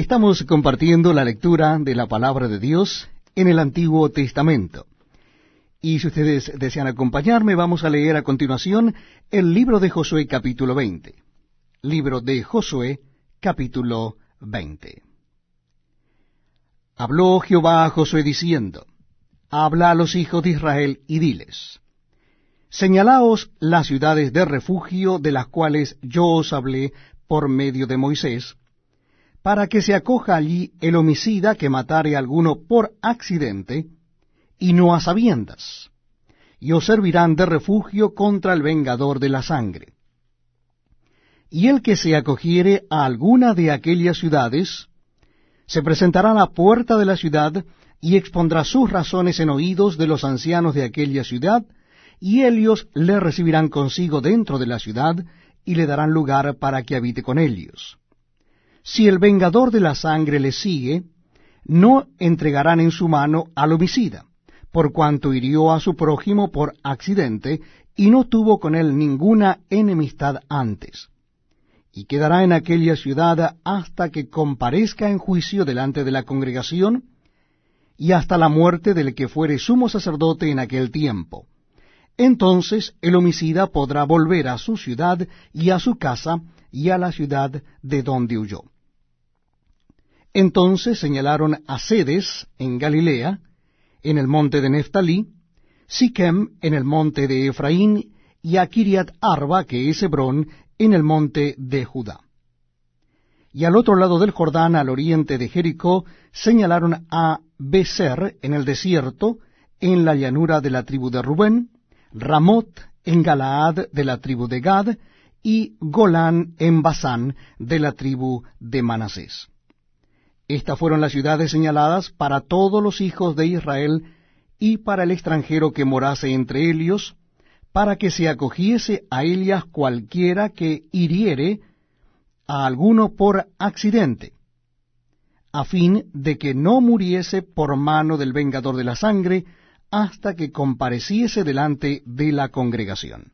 Estamos compartiendo la lectura de la palabra de Dios en el Antiguo Testamento. Y si ustedes desean acompañarme, vamos a leer a continuación el libro de Josué capítulo 20. Libro de Josué capítulo 20. Habló Jehová a Josué diciendo, Habla a los hijos de Israel y diles, Señalaos las ciudades de refugio de las cuales yo os hablé por medio de Moisés, para que se acoja allí el homicida que matare a alguno por accidente, y no a sabiendas, y os servirán de refugio contra el vengador de la sangre. Y el que se acogiere a alguna de aquellas ciudades, se presentará a la puerta de la ciudad, y expondrá sus razones en oídos de los ancianos de aquella ciudad, y ellos le recibirán consigo dentro de la ciudad, y le darán lugar para que habite con ellos. Si el vengador de la sangre le sigue, no entregarán en su mano al homicida, por cuanto hirió a su prójimo por accidente, y no tuvo con él ninguna enemistad antes. Y quedará en aquella ciudad hasta que comparezca en juicio delante de la congregación, y hasta la muerte del que fuere sumo sacerdote en aquel tiempo. Entonces el homicida podrá volver a su ciudad y a su casa y a la ciudad de donde huyó. Entonces señalaron a Sedes en Galilea, en el monte de Neftalí, Siquem en el monte de Efraín, y a Kiriat Arba, que es Hebrón, en el monte de Judá. Y al otro lado del Jordán, al oriente de Jericó, señalaron a Beser en el desierto, en la llanura de la tribu de Rubén, Ramot en Galaad de la tribu de Gad, y Golán en Basán de la tribu de Manasés. Estas fueron las ciudades señaladas para todos los hijos de Israel y para el extranjero que morase entre ellos, para que se acogiese a ellas cualquiera que hiriere a alguno por accidente, a fin de que no muriese por mano del vengador de la sangre, hasta que compareciese delante de la congregación.